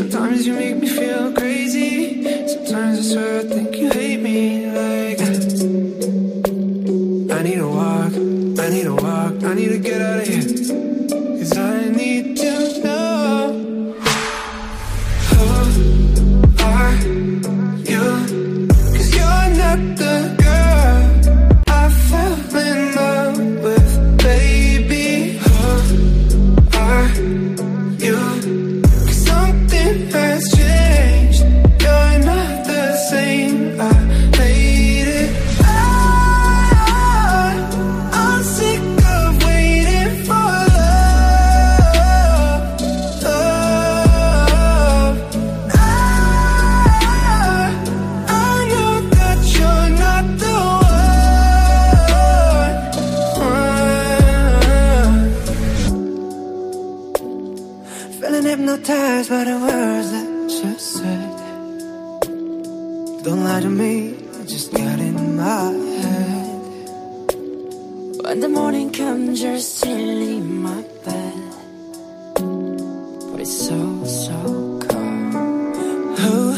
Sometimes you make me feel crazy. Sometimes I swear I think you walk, I need a walk, I need to get out of here. Cause I need to know hypnotized by the words that you said. Don't lie to me, I just got in my head. When the morning comes, you're still in my bed. But it's so, so cold. Who